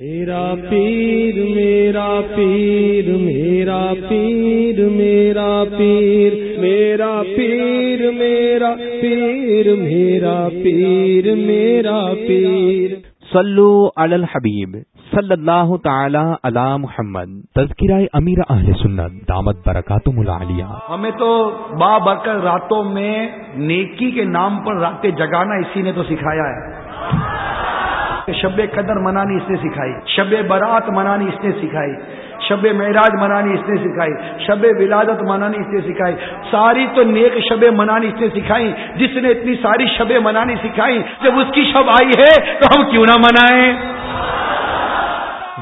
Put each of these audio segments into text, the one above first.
میرا پیر میرا پیر میرا پیر میرا پیر میرا پیر میرا پیر میرا پیر میرا پیر۔ صلو علی الحبیب صلی اللہ تعالی علی محمد۔ تذکرہ امیر اہل سنت دامت برکاتم العالیہ۔ ہمیں تو با برکت راتوں میں نیکی کے نام پر راتیں جگانا اسی نے تو سکھایا ہے۔ شب قدر منانی اس نے سکھائی، شب برات منانی اس نے سکھائی، شب معراج منانی اس نے سکھائی، شب ولادت منانی اس نے سکھائی۔ ساری تو نیک شب منانی اس نے سکھائی، جس نے اتنی ساری شب منانی سکھائی، جب اس کی شب آئی ہے تو ہم کیوں نہ منائیں؟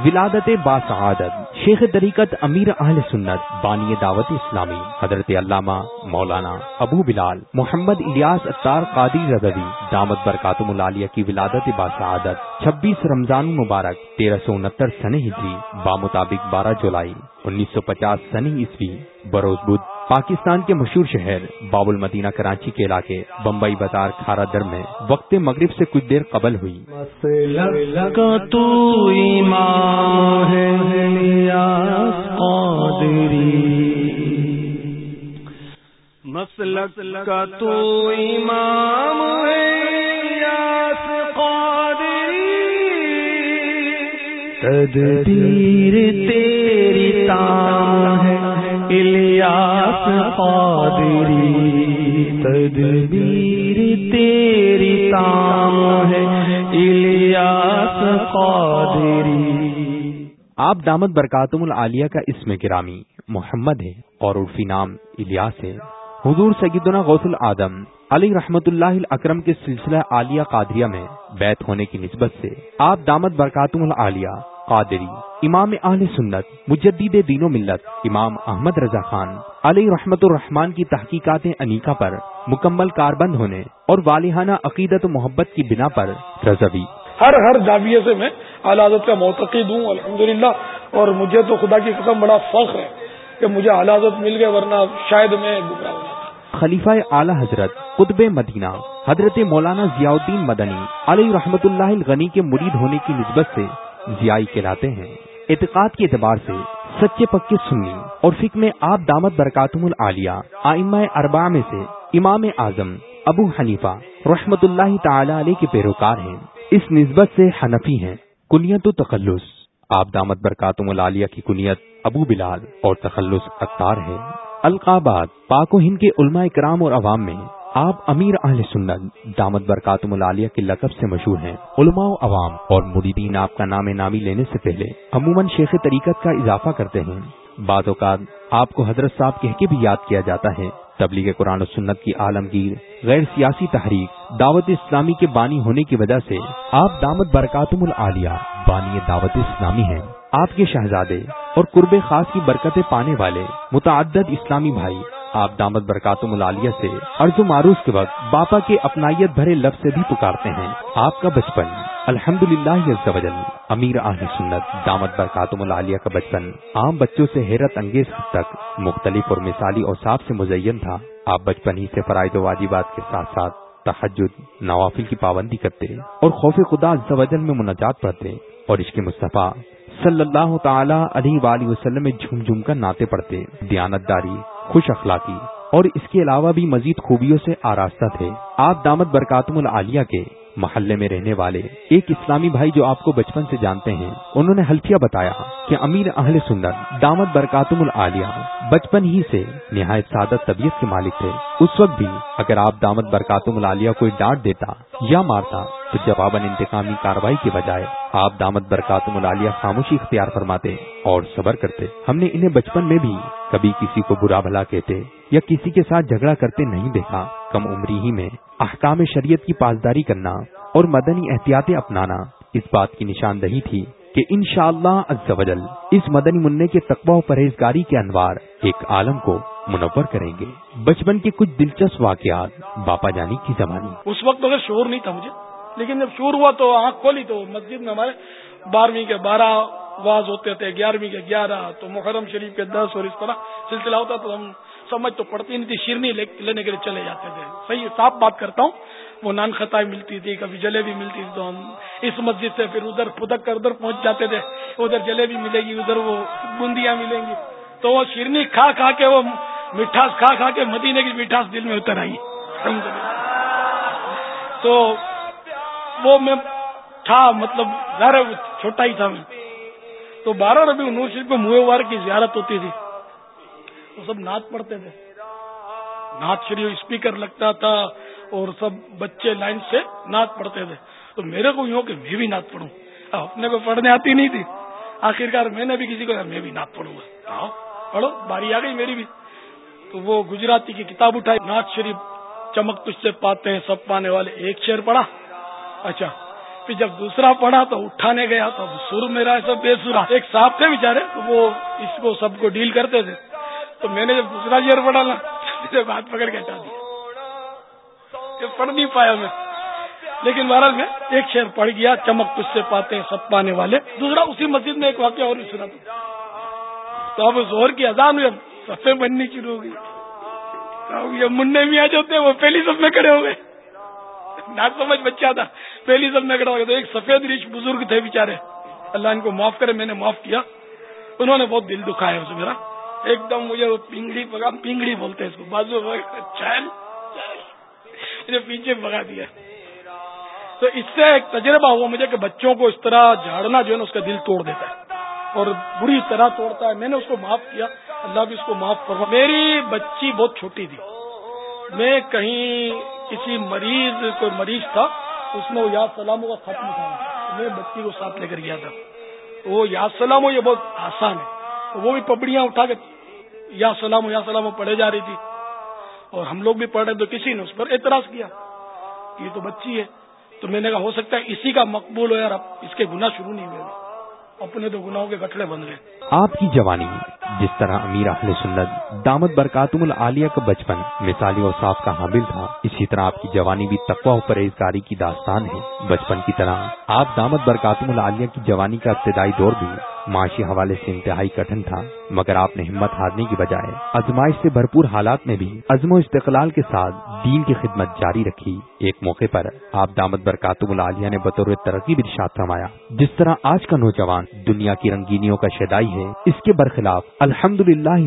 ولادت باسعادت، شیخ طریقت امیر اہل سنت، بانی دعوت اسلامی، حضرت علامہ مولانا ابو بلال، محمد الیاس اطار قادی رضوی دامت برکاتم العالیہ کی ولادت باسعادت، چھبیس رمضان مبارک، تیرہ سو انہتر سن ہجری، بامطابق بارہ جولائی، انیس سو پچاس سنی عیسوی، بروز بدھ پاکستان کے مشہور شہر باب المدینہ کراچی کے علاقے بمبئی بازار کھارا در میں وقت مغرب سے کچھ دیر قبل ہوئی۔ مسلک کا تو امام تدبیر تیری تام ہے۔ الیاس قادری، تدبیر تیری تام ہے۔ الیاس قادری۔ آپ دامت برکاتم العالیہ کا اسم گرامی، محمد ہے اور عرفی نام الیاس ہے۔ حضور سیدنا غوث العدم علی رحمت اللہ اکرم کے سلسلہ عالیہ قادریہ میں بیت ہونے کی نسبت سے آپ دامت برکاتم العالیہ قادری امام اہل سنت مجدد دین و ملت امام احمد رضا خان علی رحمت الرحمان کی تحقیقات انیکا پر مکمل کاربند ہونے اور والہانہ عقیدت و محبت کی بنا پر رضوی۔ ہر ہر جاویے سے میں علادت کا معتقد ہوں الحمدللہ اور مجھے تو خدا کی قسم بڑا فخر ہے کہ مجھے علادت مل گئے ورنہ شاید میں خلیفہ اعلی حضرت قطب مدینہ حضرت مولانا ضیاء الدین مدنی علی رحمت اللہ الغنی کے مرید ہونے کی نسبت سے ضیائی کہلاتے ہیں۔ اعتقاد کے اعتبار سے سچے پکے سنی اور فکر میں آپ دامت برکاتم العالیہ، آئمہ اربع میں سے امام اعظم ابو حنیفہ رحمت اللہ تعالی علیہ کے پیروکار ہیں۔ اس نسبت سے حنفی ہیں۔ کنیت و تخلص۔ آپ دامت برکاتم العالیہ کی کنیت ابو بلال اور تخلص اختار ہے القابات، پاک و ہند کے علماء کرام اور عوام میں آپ امیر اہل سنت، دامت برکاتم العالیہ کے لقب سے مشہور ہیں۔ علماء و عوام اور مریدین آپ کا نام نامی لینے سے پہلے عموماً شیخ طریقت کا اضافہ کرتے ہیں۔ بعض اوقات آپ کو حضرت صاحب کہہ کے بھی یاد کیا جاتا ہے، تبلیغ قرآن و سنت کی عالمگیر، غیر سیاسی تحریک، دعوت اسلامی کے بانی ہونے کی وجہ سے آپ دامت برکاتم العالیہ، بانی دعوت اسلامی ہیں۔ آپ کے شہزادے اور قرب خاص کی برکتیں پانے والے متعدد اسلامی بھائی آپ دامت برکاتم العالیہ سے ارض و معروف کے وقت باپا کے اپنائیت بھرے لفظ سے بھی پکارتے ہیں۔ آپ کا بچپن۔ الحمد للہ امیر آہ سنت، دامت برکاتم العالیہ کا بچپن۔ عام بچوں سے حیرت انگیز حد تک۔ مختلف اور مثالی اور صاف سے مزین تھا۔ آپ بچپن ہی سے فرائض و واجبات کے ساتھ ساتھ تحجد، نوافل کی پابندی کرتے اور خوف خدا زوجل میں مناجات پڑھتے اور اس کے مصطفیٰ صلی اللہ تعالی علیہ وآلہ وسلم میں جھوم جھوم کر ناطے پڑتے دیانت داری خوش اخلاقی اور اس کے علاوہ بھی مزید خوبیوں سے آراستہ تھے۔ آپ دامت برکاتم العالیہ کے محلے میں رہنے والے، ایک اسلامی بھائی جو آپ کو بچپن سے جانتے ہیں، انہوں نے حلفیہ بتایا کہ امیر اہل سندر دامت برکاتم العالیہ بچپن ہی سے نہایت سعادت طبیعت کے مالک تھے۔ اس وقت بھی اگر آپ دامت برکاتم العالیہ کوئی ڈانٹ دیتا یا مارتا تو جواباً انتقامی کاروائی کے بجائے آپ دامت برکاتم العالیہ خاموشی اختیار فرماتے اور صبر کرتے۔ ہم نے انہیں بچپن میں بھی کبھی کسی کو برا بھلا کہتے یا کسی کے ساتھ جھگڑا کرتے نہیں دیکھا۔ کم عمری ہی میں احکام شریعت کی پاسداری کرنا اور مدنی احتیاطیں اپنانا اس بات کی نشاندہی تھی کہ انشاءاللہ شاء اللہ اس مدنی منع کے تقوی و پرہیزگاری کے انوار ایک عالم کو منور کریں گے۔ بچپن کے کچھ دلچسپ واقعات باپا جانی کی زمانی اس وقت اگر شور نہیں تھا مجھے، لیکن جب شور ہوا تو آنکھ کھولی تو مسجد میں ہمارے بارہویں کے بارہ واز ہوتے تھے، گیارہویں کے گیارہ، تو محرم شریف کے دس اور اس طرح سلسلہ ہوتا تو ہم سمجھ تو پڑتی نہیں تھی شیرنی لینے کے لیے چلے جاتے تھے۔ صحیح صاف بات کرتا ہوں، وہ نان خطائی ملتی تھی، کبھی جلیبی ملتی تھی، تو ہم اس مسجد سے پھر ادھر پھدک کر ادھر پہنچ جاتے تھے۔ ادھر جلیبی ملے گی، ادھر وہ بندیاں ملیں گی۔ تو وہ شیرنی کھا کھا کے وہ مٹھاس، کھا کھا کے مدینے کی مٹھاس دل میں اتر آئی۔ تو وہ میں تھا مطلب ظاہر چھوٹا ہی تھا۔ میں تو بارہ ربی نور شریف کو وار کی زیارت ہوتی تھی۔ وہ سب نعت پڑھتے تھے۔ نعت شریف اسپیکر لگتا تھا اور سب بچے لائن سے نعت پڑھتے تھے۔ تو میرے کو یوں کہ میں بھی نعت پڑھوں۔ اپنے کو پڑھنے آتی نہیں تھی۔ آخرکار میں نے بھی کسی کو میں بھی نعت پڑھوں گا۔ پڑھو، باری آ گئی میری بھی۔ تو وہ گجراتی کی کتاب اٹھائی۔ نعت شریف چمک تجھ سے پاتے ہیں، سب پانے والے، ایک شعر پڑھا۔ اچھا۔ پھر جب دوسرا پڑھا تو اٹھانے گیا تو سر میرا ایسا بے سرا ایک صاحب تھے بےچارے تو وہ اس کو سب کو ڈیل کرتے تھے۔ تو میں نے جب دوسرا شعر پڑھا نا بات پکڑ کے ہٹا دیا۔ پڑھ نہیں پایا میں۔ لیکن بہرحال میں ایک شعر پڑھ گیا، چمک تجھ سے پاتے ہیں سب پانے والے۔ دوسرا اسی مسجد میں ایک واقعہ اور بھی سنا تھا۔ تو اب زور کی اذان میں سفے بننی شروع ہو گئی۔ یہ منڈے میں آ جاتے وہ پہلی سب میں کھڑے ہو گئے۔ سمجھ بچہ تھا۔ پہلی سب میں کھڑا ہو گیا تو ایک سفید ریچھ بزرگ تھے بےچارے اللہ ان کو معاف کرے، میں نے معاف کیا۔ انہوں نے بہت دل دکھایا اس میرا ایک دم مجھے وہ پنگڑی پگا پنگڑی بولتے ہیں اس کو۔ بازو چین پیچھے بگا دیا۔ تو اس سے ایک تجربہ ہوا مجھے کہ بچوں کو اس طرح جھاڑنا جو ہے نا، اس کا دل توڑ دیتا ہے۔ اور بری طرح توڑتا ہے۔ میں نے اس کو معاف کیا۔ اللہ بھی اس کو معاف کروا میری بچی بہت چھوٹی تھی۔ میں کہیں کسی مریض، کوئی مریض تھا، اس میں وہ یاد سلام کا ختم تھا۔ میں بچی کو ساتھ لے کر گیا تھا۔ وہ یاد سلام ہو یہ بہت آسان ہے۔ وہ بھی پپڑیاں اٹھا کے یا سلام ہو یا سلام پڑھے جا رہی تھی۔ اور ہم لوگ بھی پڑھ رہے تو کسی نے اس پر اعتراض کیا۔ یہ تو بچی ہے۔ تو میں نے کہا، ہو سکتا ہے اسی کا مقبول ہو یار، اب اس کے گناہ شروع نہیں ہوئے۔ اپنے تو گناہوں کے گٹھڑے بن گئے آپ کی جوانی، جس طرح امیر اہل سنت، دامت برکاتم العالیہ کا بچپن، مثالی اور صاف کا حامل تھا، اسی طرح آپ کی جوانی بھی تقوی و پرہیزگاری کی داستان ہے۔ بچپن کی طرح، آپ دامت برکاتم العالیہ کی جوانی کا ابتدائی دور بھی معاشی حوالے سے انتہائی کٹن تھا، مگر آپ نے ہمت ہارنے کی بجائے ازمائش سے بھرپور حالات میں بھی عزم و استقلال کے ساتھ دین کی خدمت جاری رکھی۔ ایک موقع پر آپ دامت برکاتم العالیہ نے بطور ترقی بھی فرمایا۔ جس طرح آج کا نوجوان دنیا کی رنگینیوں کا شدائی ہے، اس کے برخلاف الحمد للہ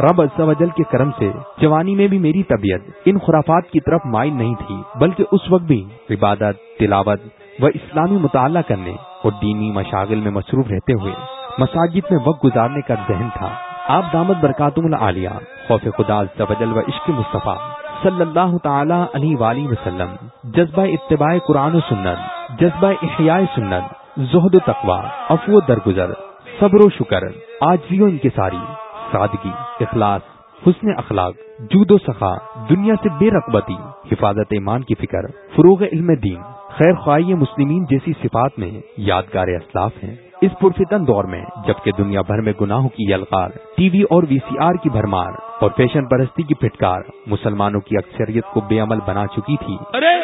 رب وجل کے کرم سے جوانی میں بھی میری طبیعت ان خرافات کی طرف مائل نہیں تھی، بلکہ اس وقت بھی عبادت، تلاوت و اسلامی مطالعہ کرنے اور دینی مشاغل میں مصروف رہتے ہوئے مساجد میں وقت گزارنے کا ذہن تھا۔ آپ دامت برکاتم العالیہ، خوف خدا زوجل و عشق مصطفیٰ صلی اللہ تعالی علیہ وآلہ وسلم، جذبہ اتباع قرآن و سنت، جذبہ احیاء سنت، زہد و تقوا افو درگزر، صبر و شکر، آجزی و انکساری، سادگی، اخلاص، حسن اخلاق، جود و سخا، دنیا سے بے رقبتی حفاظت ایمان کی فکر، فروغ علم دین خیر خواہ مسلمین جیسی صفات میں یادگار اسلاف ہیں۔ اس پرفتن دور میں جبکہ دنیا بھر میں گناہوں کی یلغار، ٹی وی اور وی سی آر کی بھرمار اور فیشن پرستی کی پھٹکار مسلمانوں کی اکثریت کو بے عمل بنا چکی تھی۔ ارے،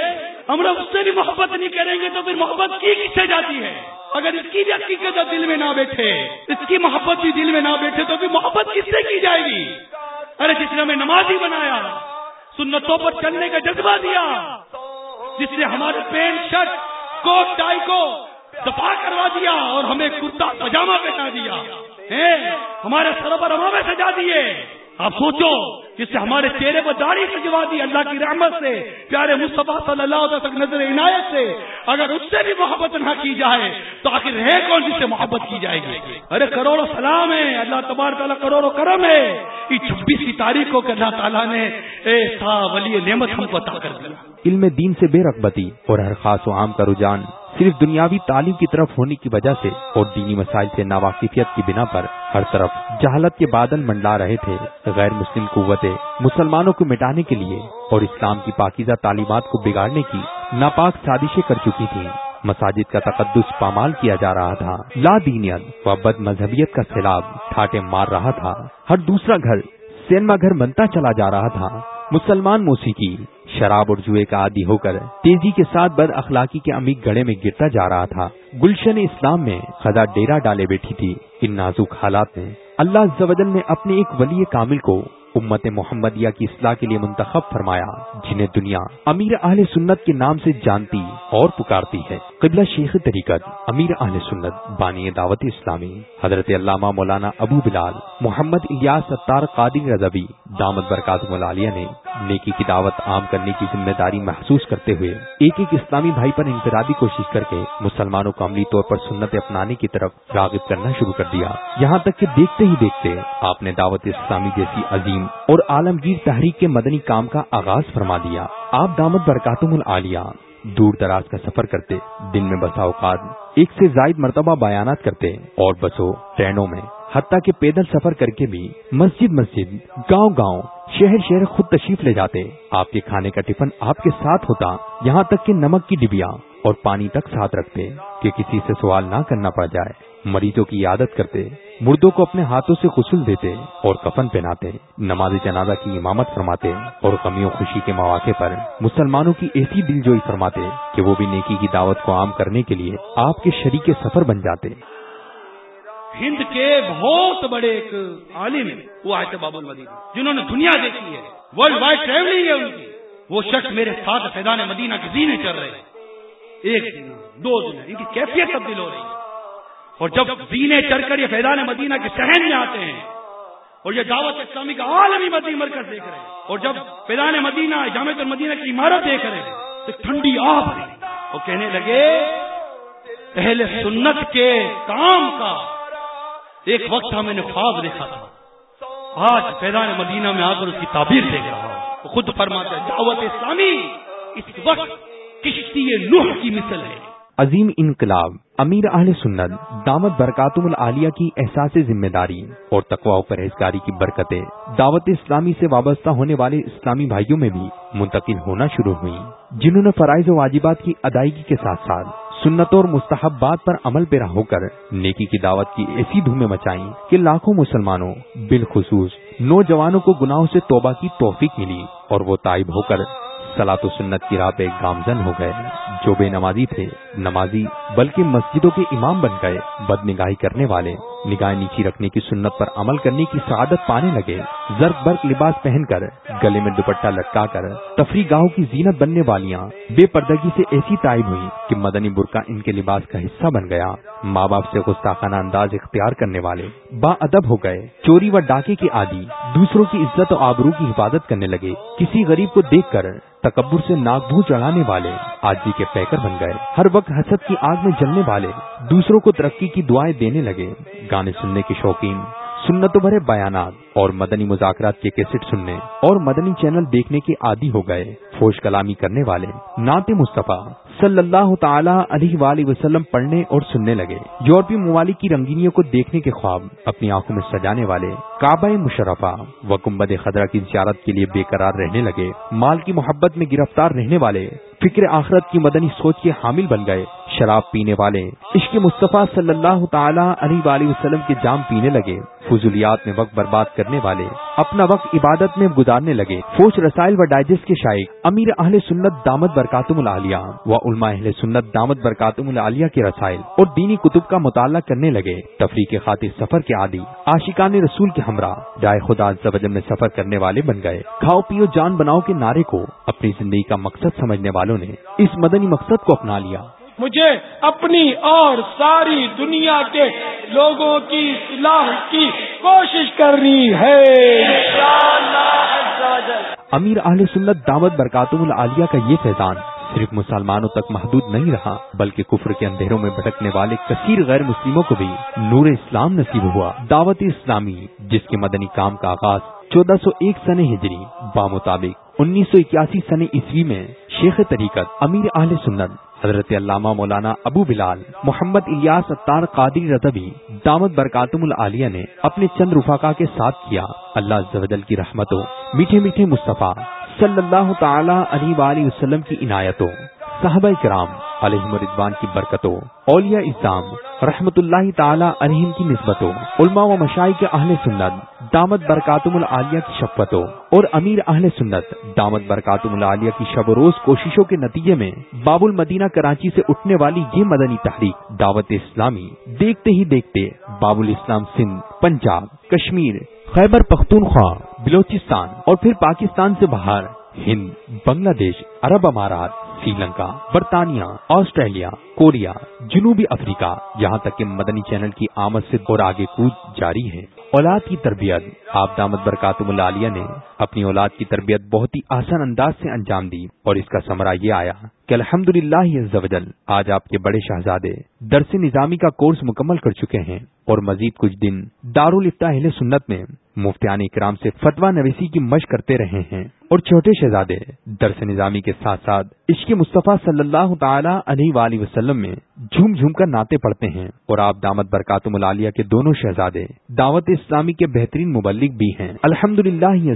ہم لوگ اس سے بھی محبت نہیں کریں گے تو پھر محبت کی کس سے جاتی ہے؟ اگر اس کی بھی حقیقت دل میں نہ بیٹھے، اس کی محبت بھی دل میں نہ بیٹھے تو پھر محبت کس سے کی جائے گی؟ ارے، جس نے ہمیں نمازی بنایا، سنتوں پر چلنے کا جذبہ دیا جس نے ہمارے پینٹ شرٹ، کوٹ، ٹائی کو دفاع کروا دیا اور ہمیں کرتا پجامہ پہنا دیا۔ ہمارے سروبر ہمیں سجا دیے۔ آپ سوچو، جس سے ہمارے چہرے پر داڑھی سجوا دی اللہ کی رحمت سے، پیارے مصطفیٰ صلی اللہ علیہ وسلم نظر عنایت سے، اگر اس سے بھی محبت نہ کی جائے، تو آخر ہے کون جس سے محبت کی جائے گی؟ ارے کروڑوں سلام ہے، اللہ تبار تعالیٰ کروڑوں کرم ہے۔ یہ چھبیسویں تاریخ کو کہ اللہ تعالیٰ نے ولی نعمت ہم کو عطا کر دیا۔ علم دین سے بے رغبتی اور ہر خاص و عام کا رجحان۔ صرف دنیاوی تعلیم کی طرف ہونے کی وجہ سے اور دینی مسائل سے ناواقفیت کی بنا پر ہر طرف جہالت کے بادل منڈلا رہے تھے۔ غیر مسلم قوتیں مسلمانوں کو مٹانے کے لیے اور اسلام کی پاکیزہ تعلیمات کو بگاڑنے کی ناپاک سازشیں کر چکی تھیں۔ مساجد کا تقدس پامال کیا جا رہا تھا۔ لا دینیت و بد مذہبیت کا سیلاب ٹھاٹے مار رہا تھا۔ ہر دوسرا گھر سینما گھر بنتا چلا جا رہا تھا۔ مسلمان موسیقی شراب اور جوئے کا عادی ہو کر تیزی کے ساتھ بد اخلاقی کے امید گڑے میں گرتا جا رہا تھا۔ گلشن اسلام میں خدا ڈیرا ڈالے بیٹھی تھی۔ ان نازک حالات میں اللہ زوجل نے اپنے ایک ولی کامل کو امت محمدیہ کی اصلاح کے لیے منتخب فرمایا، جنہیں دنیا امیر اہل سنت کے نام سے جانتی اور پکارتی ہے۔ قبلہ شیخ طریقت امیر اہل سنت بانی دعوت اسلامی، حضرت علامہ مولانا ابو بلال، محمد الیاس ستار قادر رضبی دامت برکات ملالیہ نے نیکی کی دعوت عام کرنے کی ذمہ داری محسوس کرتے ہوئے ایک ایک اسلامی بھائی پر انفرادی کوشش کر کے مسلمانوں کو عملی طور پر سنت اپنانے کی طرف راغب کرنا شروع کر دیا۔ یہاں تک کہ دیکھتے ہی دیکھتے آپ نے دعوت اسلامی جیسی عظیم اور عالمگیر تحریک کے مدنی کام کا آغاز فرما دیا۔ آپ دامت برکاتم العالیہ دور دراز کا سفر کرتے، دن میں بسا اوقات ایک سے زائد مرتبہ بیانات کرتے اور بسوں ٹرینوں میں حتیٰ کہ پیدل سفر کر کے بھی مسجد مسجد، گاؤں گاؤں، شہر شہر خود تشریف لے جاتے۔ آپ کے کھانے کا ٹفن آپ کے ساتھ ہوتا، یہاں تک کہ نمک کی ڈبیا اور پانی تک ساتھ رکھتے کہ کسی سے سوال نہ کرنا پڑ جائے۔ مریضوں کی عادت کرتے، مردوں کو اپنے ہاتھوں سے غسل دیتے اور کفن پہناتے۔ نماز جنازہ کی امامت فرماتے اور کمیوں خوشی کے مواقع پر مسلمانوں کی ایسی دل جوئی فرماتے کہ وہ بھی نیکی کی دعوت کو عام کرنے کے لیے آپ کے شریک سفر بن جاتے۔ ہند کے بہت بڑے ایک عالم وہ آئے تھے باب المدینہ جنہوں نے دنیا دیکھی ہے۔ ورلڈ وائڈ ٹریولنگ ہے ان کی۔ وہ شخص میرے ساتھ فیضان مدینہ کے زینے چل رہے ہیں۔ ایک دن، دو دن، ان کی کیفیت تبدیل ہو رہی ہے۔ اور جب زینے چڑھ کر یہ فیضان مدینہ کے سہن میں آتے ہیں، اور یہ دعوت اسلامی کا عالمی مدی مرکز دیکھ رہے ہیں، اور جب فیضان مدینہ، جامع المدینہ کی عمارت دیکھ رہے ہیں، تو ٹھنڈی آب وہ کہنے لگے، اہل سنت کے کام کا ایک وقت میں نے خواب دیکھا تھا آج فیضان مدینہ میں آ کر اس کی تعبیر دیکھ رہا ہوں۔ خود فرماتا ہے دعوت اسلامی، اس وقت کشتی نوح کی مثل ہے۔ عظیم انقلاب، امیر اہل سنت دامت برکاتم العالیہ کی احساس ذمہ داری اور تقوا و پرہیزگاری کی برکتیں دعوت اسلامی سے وابستہ ہونے والے اسلامی بھائیوں میں بھی منتقل ہونا شروع ہوئی جنہوں نے فرائض و واجبات کی ادائیگی کے ساتھ ساتھ سنتوں اور مستحبات پر عمل پیرا ہو کر نیکی کی دعوت کی ایسی دھومیں مچائیں کہ لاکھوں مسلمانوں بالخصوص نوجوانوں کو گناہوں سے توبہ کی توفیق ملی اور وہ تائب ہو کر سلاط و سنت کی راہ پہ گامزن ہو گئے جو بے نمازی تھے۔ نمازی، بلکہ مسجدوں کے امام بن گئے بد نگاہی کرنے والے۔ نگاہ نیچی رکھنے کی سنت پر عمل کرنے کی سعادت پانے لگے۔ زرد برق لباس پہن کر، گلے میں دوپٹہ لٹکا کر، تفریح گاہوں کی زینت بننے والیاں۔ بے پردگی سے ایسی تائب ہوئی کہ مدنی برقع ان کے لباس کا حصہ بن گیا۔ ماں باپ سے گستاخانہ انداز اختیار کرنے والے با ادب ہو گئے۔ چوری و ڈاکے کے عادی دوسروں کی عزت و آبرو کی حفاظت کرنے لگے۔ کسی غریب کو دیکھ کر تکبر سے ناک بھو چڑھانے والے آجی کے پیکر بن گئے۔ ہر وقت حسد کی آگ میں جلنے والے دوسروں کو ترقی کی دعائیں دینے لگے۔ گانے سننے کے شوقین سنت بھرے بیانات اور مدنی مذاکرات کے کیسٹ سننے اور مدنی چینل دیکھنے کے عادی ہو گئے۔ فوش کلامی کرنے والے نعت مصطفیٰ صلی اللہ تعالی علیہ وآلہ وسلم پڑھنے اور سننے لگے۔ یورپی ممالک کی رنگینیوں کو دیکھنے کے خواب، اپنی آنکھوں میں سجانے والے کعبہ مشرفہ و کمبد خدرہ کی زیارت کے لیے بے قرار رہنے لگے۔ مال کی محبت میں گرفتار رہنے والے فکر آخرت کی مدنی سوچ کے حامل بن گئے۔ شراب پینے والے۔ عشق مصطفیٰ صلی اللہ تعالی علیہ وآلہ وسلم کے جام پینے لگے۔ فضولیات میں وقت برباد کرنے والے۔ اپنا وقت عبادت میں گزارنے لگے۔ فوج رسائل و ڈائجسٹ کے شائق۔ امیر اہل سنت دامت برکاتم العالیہ و علماء اہل سنت دامت برکاتم العالیہ کے رسائل اور دینی کتب کا مطالعہ کرنے لگے۔ تفریح کے خاطر سفر کے عادی۔ عاشقان رسول کے ہمراہ۔ جائے خدا زبجم میں سفر کرنے والے بن گئے۔ کھاؤ پیو جان بناؤ کے نعرے کو اپنی زندگی کا مقصد سمجھنے والوں نے اس مدنی مقصد کو اپنا لیا۔ مجھے اپنی اور ساری دنیا کے لوگوں کی اصلاح کی کوشش کرنی ہے۔ امیر اہل سنت دعوت برکاتم العالیہ کا یہ فیضان صرف مسلمانوں تک محدود نہیں رہا، بلکہ کفر کے اندھیروں میں بھٹکنے والے کثیر غیر مسلموں کو بھی نور اسلام نصیب ہوا۔ دعوت اسلامی، جس کے مدنی کام کا آغاز چودہ سو ایک سن ہجری بامطابق انیس سو اکیاسی سن عیسوی میں شیخ طریقت امیر اہل سنت حضرت علامہ مولانا ابو بلال محمد الیاس اتار قادری رتبی دامت برکاتم العالیہ نے اپنے چند رفاقہ کے ساتھ کیا۔ اللہ زوجل کی رحمتوں، میٹھے میٹھے مصطفیٰ صلی اللہ تعالی علیہ وآلہ وسلم کی عنایتوں، صحابہ کرام علیہ مردوان کی برکتوں، اولیاء اسلام رحمت اللہ تعالی علیہ کی نسبتوں، علماء و مشائی کے اہل سنت دامت برکاتم العالیہ کی شفتوں اور امیر اہل سنت۔ دامت برکاتم العالیہ کی شب و روز کوششوں کے نتیجے میں باب المدینہ کراچی سے اٹھنے والی یہ مدنی تحریک۔ دعوت اسلامی۔ دیکھتے ہی دیکھتے باب الاسلام سندھ، پنجاب، کشمیر، خیبر پختونخوا، بلوچستان اور پھر پاکستان سے باہر ہند بنگلہ دیش عرب امارات، سری لنکا، برطانیہ، آسٹریلیا، کوریا، جنوبی افریقہ۔ یہاں تک کہ مدنی چینل کی آمد سے اور آگے کود جاری ہے۔ اولاد کی تربیت، آپ دامد برکاتم العالیہ نے اپنی اولاد کی تربیت بہت ہی آسان انداز سے انجام دی اور اس کا ثمرہ یہ آیا کہ الحمد للہ آج آپ کے بڑے شہزادے درس نظامی کا کورس مکمل کر چکے ہیں اور مزید کچھ دن دارالفتا اہل سنت میں مفتیان اکرام سے فتوا نویسی کی مشق کرتے رہے ہیں اور چھوٹے شہزادے درس نظامی کے ساتھ ساتھ عشق مصطفیٰ صلی اللہ تعالی علیہ وآلہ وسلم میں جھوم جھوم کر ناطے پڑتے ہیں اور آپ دامت برکاتم العالیہ کے دونوں شہزادے دعوت اسلامی کے بہترین مبلک بھی ہیں۔ الحمد للہ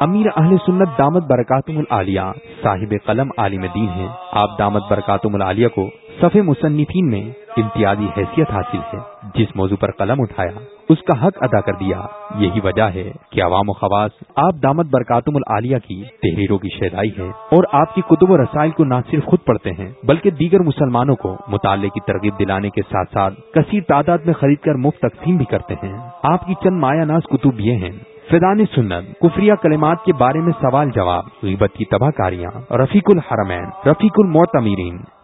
امیر اہل سنت دامت برکاتم العالیہ صاحب قلم عالم دین ہیں۔ آپ دامت برکاتم العالیہ کو صف مصنفین میں امتیازی حیثیت حاصل ہے۔ جس موضوع پر قلم اٹھایا، اس کا حق ادا کر دیا۔ یہی وجہ ہے کہ عوام و خواص، آپ دامت برکاتم العالیہ کی تحریروں کی شہدائی ہے اور آپ کی کتب و رسائل کو نہ صرف خود پڑھتے ہیں، بلکہ دیگر مسلمانوں کو مطالعے کی ترغیب دلانے کے ساتھ ساتھ کثیر تعداد میں خرید کر مفت تقسیم بھی کرتے ہیں۔ آپ کی چند مایا ناز کتب یہ ہیں فیدان سنت کفریہ کلمات کے بارے میں سوال جواب، غیبت کی تباہ کاریاں، رفیق الحرمین، رفیق الموت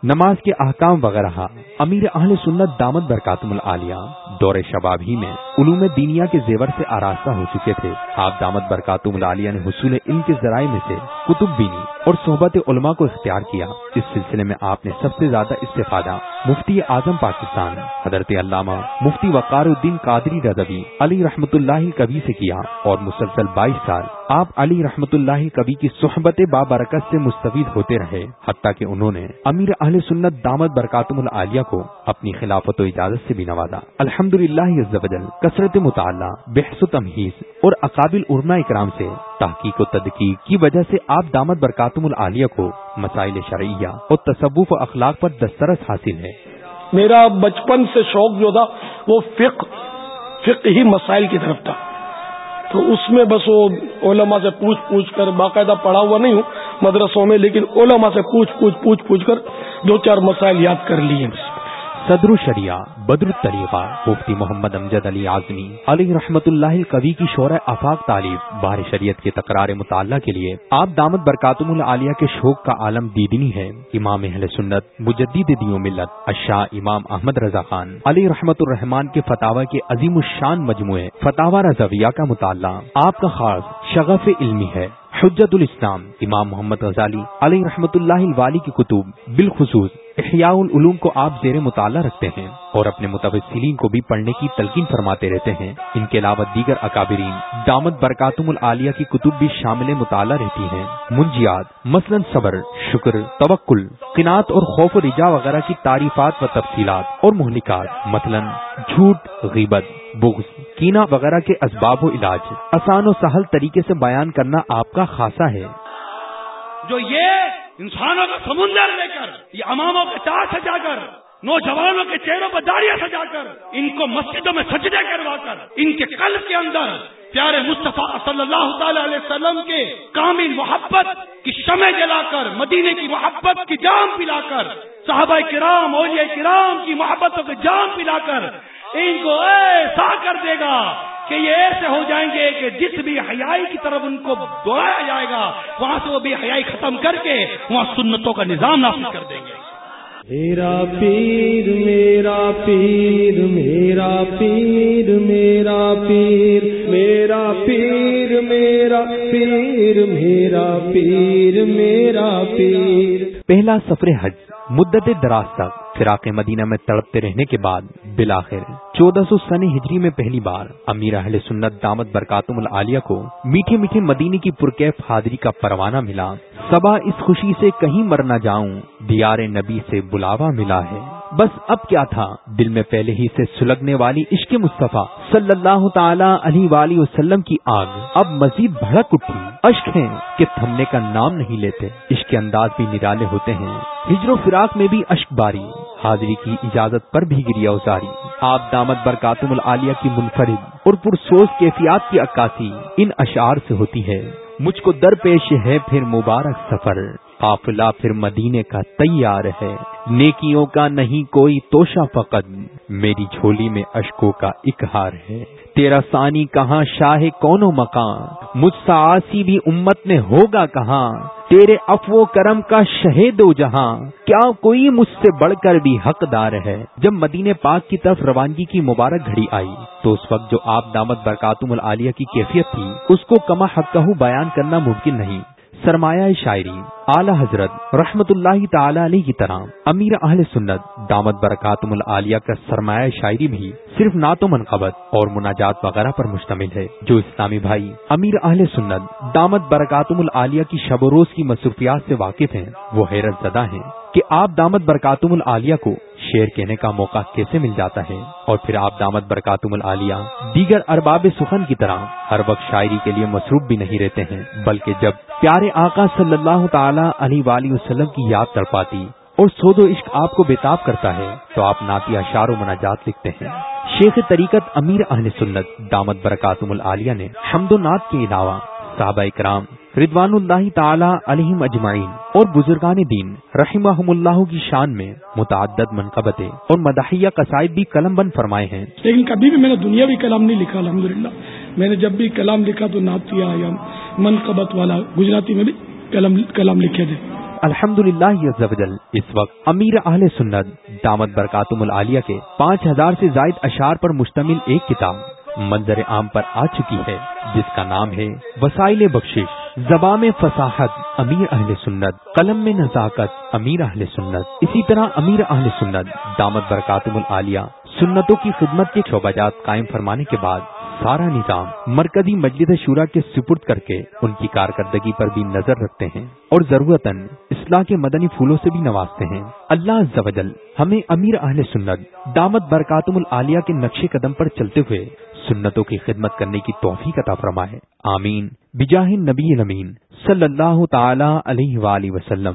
نماز کے احکام وغیرہ، امیر اہل سنت دامت برکاتم العالیہ، دور شباب ہی میں علوم دینیا کے زیور سے آراستہ ہو چکے تھے۔ آپ دامت برکاتم العالیہ نے حصول علم کے ذرائع میں سے کتب بینی اور صحبت علماء کو اختیار کیا۔ اس سلسلے میں آپ نے سب سے زیادہ استفادہ مفتی اعظم پاکستان، حضرت علامہ مفتی وقار الدین قادری رضوی علی رحمت اللہ کبھی سے کیا اور مسلسل بائیس سال آپ علی رحمت اللہ کبھی کی صحبت بابرکت سے مستفید ہوتے رہے، حتیٰ کہ انہوں نے امیر اہل سنت دامت برکاتم العالیہ کو اپنی خلافت و اجازت سے بھی نوازا۔ الحمد للہ کثرت مطالعہ، بحث و تمہیز اور اقابل ارما اکرام سے تحقیق و تدقیق کی وجہ سے آپ دامت برکاتم العالیہ کو مسائل شرعیہ اور تصوف و اخلاق پر دسترس حاصل ہے۔ میرا بچپن سے شوق جو تھا، وہ فقہ فقہ ہی مسائل کی طرف تھا۔ تو اس میں بس وہ علماء سے پوچھ پوچھ کر باقاعدہ پڑھا ہوا نہیں ہوں مدرسوں میں، لیکن علماء سے پوچھ پوچھ پوچھ پوچھ کر دو چار مسائل یاد کر لیے بس۔ صدر الشریعہ بدر الطریقہ مفتی محمد امجد علی اعظمی علی رحمت اللہ کبھی کی شعرۂ افاق تعلیف بار شریعت کے تکرار مطالعہ کے لیے آپ دامت برکاتم العالیہ کے شوق کا عالم دیدنی ہے امام اہل سنت، مجدد دیو ملت اشاہ امام احمد رضا خان۔ علی رحمت الرحمان کے فتح کے عظیم الشان مجموعے فتح رضویہ کا مطالعہ۔ آپ کا خاص شغف علمی ہے۔ حجت الاسلام، امام محمد غزالی علی رحمت اللہ الوالی کی کتب بالخصوص احیاء العلوم کو آپ زیر مطالعہ رکھتے ہیں اور اپنے متوسلین کو بھی پڑھنے کی تلقین فرماتے رہتے ہیں۔ ان کے علاوہ دیگر اکابرین دامت برکاتم العالیہ کی کتب بھی شامل مطالعہ رہتی ہیں۔ منجیات، مثلا صبر، شکر، توکل قناط اور خوف و رجا وغیرہ کی تعریفات و تفصیلات اور مہلکات، مثلا جھوٹ، غیبت، بغض کینا وغیرہ کے اسباب و علاج۔ آسان و سہل طریقے سے بیان کرنا آپ کا خاصا ہے۔ جو یہ انسانوں کا سمندر لے کر، یہ اماموں کے چار سجا کر، نوجوانوں کے چہروں پر داڑیاں سجا کر، ان کو مسجدوں میں سجدے کروا کر، ان کے قلب کے اندر پیارے مصطفیٰ صلی اللہ تعالی علیہ وسلم کے کامل محبت کی شمع جلا کر، مدینے کی محبت کی جام پلا کر، صحابہ کرام، اولیاء کرام کی محبتوں کے جام پلا کر ان کو ایسا کر دے گا کہ یہ ایسے ہو جائیں گے کہ جس بھی حیائی کی طرف ان کو دوڑایا جائے گا وہاں سے وہ بھی حیائی ختم کر کے وہاں سنتوں کا نظام نافذ کر دیں گے۔ میرا پیر میرا پیر میرا پیر میرا پیر میرا پیر میرا پیر میرا پیر میرا پیر۔ پہلا سفر حج مدت دراز تک فراق مدینہ میں تڑپتے رہنے کے بعد بلاخر چودہ سو سنی ہجری میں پہلی بار امیر اہل سنت دامت برکاتم العالیہ کو میٹھے میٹھے مدینے کی پرکیف حاضری کا پروانہ ملا۔ سبا اس خوشی سے کہیں مر نہ جاؤں، دیار نبی سے بلاوا ملا ہے۔ بس اب کیا تھا؟ دل میں پہلے ہی سے سلگنے والی عشق مصطفیٰ صلی اللہ تعالی علی ولی وسلم کی آگ اب مزید بھڑک اٹھی۔ اشک ہیں کہ تھمنے کا نام نہیں لیتے۔ عشق کے انداز بھی نرالے ہوتے ہیں۔ ہجر و فراق میں بھی اشک باری۔ حاضری کی اجازت پر بھی گریا ازاری آپ دامت برکاتم العالیہ کی منفرد اور پرسوز کیفیات کی عکاسی ان اشعار سے ہوتی ہے۔ مجھ کو درپیش ہے پھر مبارک سفر۔ قافلہ پھر مدینے کا تیار ہے۔ نیکیوں کا نہیں کوئی توشہ فقط۔ میری جھولی میں اشکوں کا اکہار ہے۔ تیرا ثانی کہاں شاہ کون مکان؟ مجھ سا آسی بھی امت میں ہوگا کہاں؟ تیرے افو کرم کا شہید و جہاں؟ کیا کوئی مجھ سے بڑھ کر بھی حقدار ہے؟ جب مدینے پاک کی طرف روانگی کی مبارک گھڑی آئی، تو اس وقت جو آپ دامت برکاتم العالیہ کی کیفیت تھی، اس کو کما حق بیان کرنا ممکن نہیں۔ سرمایہ شاعری، اعلی حضرت رحمت اللہ تعالی علیہ کی طرح امیر اہل سنت دامت برکاتم العالیہ کا سرمایہ شاعری بھی صرف نعت و منقبت اور مناجات وغیرہ پر مشتمل ہے۔ جو اسلامی بھائی امیر اہل سنت دامت برکاتم العالیہ کی شب و روز کی مصروفیات سے واقف ہیں، وہ حیرت زدہ ہیں کہ آپ دامت برکاتم العالیہ کو شعر کہنے کا موقع کیسے مل جاتا ہے؟ اور پھر آپ دامت برکاتم العالیہ، دیگر ارباب سخن کی طرح ہر وقت شاعری کے لیے مصروف بھی نہیں رہتے ہیں، بلکہ جب پیارے آقا صلی اللہ تعالی علیہ وآلہ وسلم کی یاد کر پاتی اور سود و عشق آپ کو بےتاب کرتا ہے، تو آپ ناطیہ شار و مناجات لکھتے ہیں۔ شیخ طریقت امیر اہل سنت دامت برکاتم العالیہ نے حمد و نعت کے علاوہ صحابہ اکرام ردوان اللہ تعالی علیہ اجمعین اور بزرگان دین رحمہ اللہ کی شان میں متعدد منقبتیں اور مداحیہ قصائد بھی قلم بند فرمائے ہیں۔ لیکن کبھی بھی میں نے دنیا بھی کلام نہیں لکھا الحمدللہ۔ میں نے جب بھی کلام لکھا تو نعتیہ یا منقبت والا گجراتی میں بھی کلام کلام لکھے تھے۔ الحمد للہ اس وقت امیر اہل سنت دامت برکاتم العالیہ کے پانچ ہزار سے زائد اشار پر مشتمل ایک کتاب منظر عام پر آ چکی ہے جس کا نام ہے وسائل بخشش۔ زبان میں فصاحت، امیر اہل سنت، قلم میں نزاکت، امیر اہل سنت۔ اسی طرح امیر اہل سنت، دامت برکاتم العالیہ، سنتوں کی خدمت کے شعبہ جات قائم فرمانے کے بعد سارا نظام مرکزی مجلس شورا کے سپرد کر کے ان کی کارکردگی پر بھی نظر رکھتے ہیں اور ضرورت اصلاح کے مدنی پھولوں سے بھی نوازتے ہیں۔ اللہ ہمیں امیر اہل سنت، دامت برکاتم العالیہ کے نقش قدم پر چلتے ہوئے سنتوں کی خدمت کرنے کی توفیق عطا فرمائے۔ آمین۔ بجاہ نبی امین صلی اللہ تعالی علیہ وآلہ وسلم۔